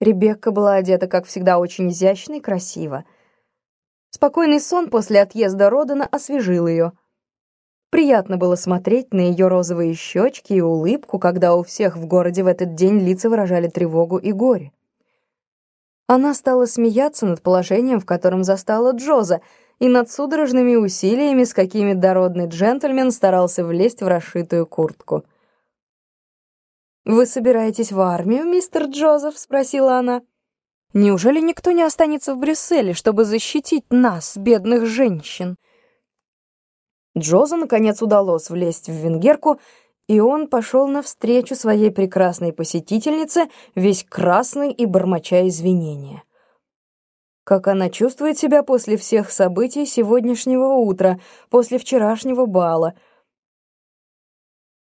Ребекка была одета, как всегда, очень изящно и красиво. Спокойный сон после отъезда Родана освежил ее. Приятно было смотреть на ее розовые щечки и улыбку, когда у всех в городе в этот день лица выражали тревогу и горе. Она стала смеяться над положением, в котором застала Джоза, и над судорожными усилиями, с какими дородный джентльмен старался влезть в расшитую куртку. «Вы собираетесь в армию, мистер Джозеф?» — спросила она. «Неужели никто не останется в Брюсселе, чтобы защитить нас, бедных женщин?» Джозу, наконец, удалось влезть в венгерку, и он пошел навстречу своей прекрасной посетительнице, весь красный и бормоча извинения. Как она чувствует себя после всех событий сегодняшнего утра, после вчерашнего бала?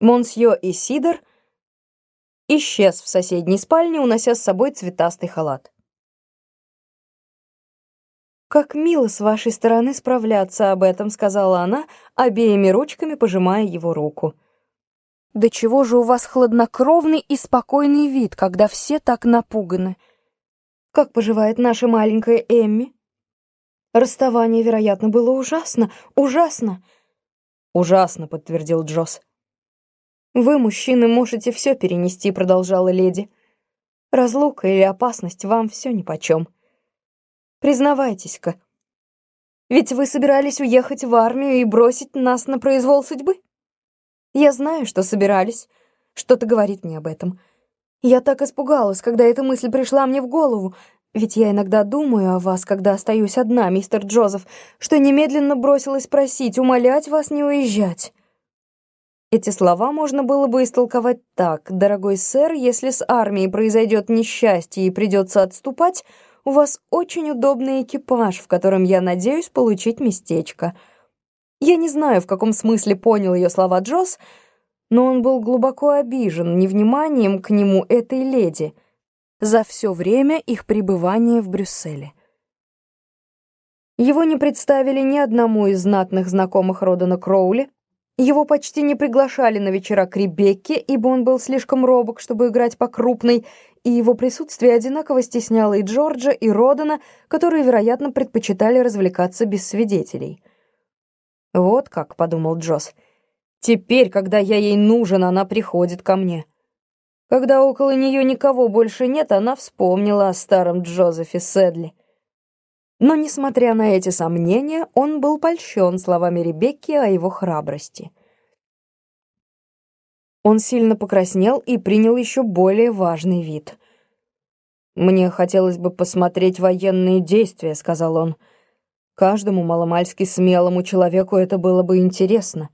Монсье и Сидор исчез в соседней спальне, унося с собой цветастый халат. «Как мило с вашей стороны справляться об этом», — сказала она, обеими ручками пожимая его руку. «Да чего же у вас хладнокровный и спокойный вид, когда все так напуганы? Как поживает наша маленькая Эмми?» «Расставание, вероятно, было ужасно, ужасно!» «Ужасно», — подтвердил Джосс. «Вы, мужчины, можете все перенести», — продолжала леди. «Разлука или опасность вам все нипочем. Признавайтесь-ка, ведь вы собирались уехать в армию и бросить нас на произвол судьбы? Я знаю, что собирались. Что-то говорит мне об этом. Я так испугалась, когда эта мысль пришла мне в голову, ведь я иногда думаю о вас, когда остаюсь одна, мистер Джозеф, что немедленно бросилась просить, умолять вас не уезжать. Эти слова можно было бы истолковать так. «Дорогой сэр, если с армией произойдет несчастье и придется отступать, у вас очень удобный экипаж, в котором я надеюсь получить местечко». Я не знаю, в каком смысле понял ее слова Джосс, но он был глубоко обижен невниманием к нему этой леди за все время их пребывания в Брюсселе. Его не представили ни одному из знатных знакомых Родана Кроули, его почти не приглашали на вечера к Ребекке, ибо он был слишком робок, чтобы играть по крупной, и его присутствие одинаково стесняло и Джорджа, и Родана, которые, вероятно, предпочитали развлекаться без свидетелей. «Вот как», — подумал Джосс, — «теперь, когда я ей нужен, она приходит ко мне». Когда около нее никого больше нет, она вспомнила о старом Джозефе Седли. Но, несмотря на эти сомнения, он был польщен словами Ребекки о его храбрости. Он сильно покраснел и принял еще более важный вид. «Мне хотелось бы посмотреть военные действия», — сказал он. «Каждому маломальски смелому человеку это было бы интересно.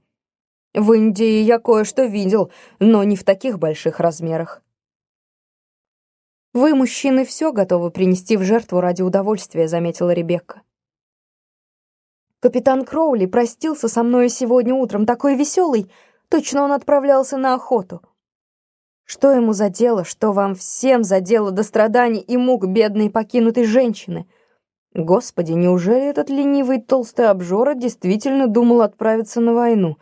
В Индии я кое-что видел, но не в таких больших размерах. «Вы, мужчины, все готовы принести в жертву ради удовольствия», — заметила Ребекка. «Капитан Кроули простился со мной сегодня утром, такой веселый, точно он отправлялся на охоту. Что ему за дело, что вам всем за дело до страданий и мук бедной покинутой женщины? Господи, неужели этот ленивый толстый обжора действительно думал отправиться на войну?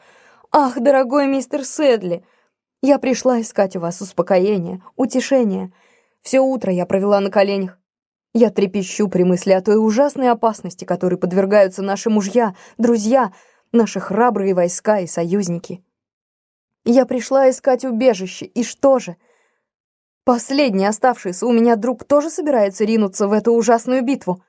Ах, дорогой мистер Сэдли, я пришла искать у вас успокоения, утешения». Все утро я провела на коленях. Я трепещу при мысли о той ужасной опасности, которой подвергаются наши мужья, друзья, наши храбрые войска и союзники. Я пришла искать убежище, и что же? Последний оставшийся у меня друг тоже собирается ринуться в эту ужасную битву.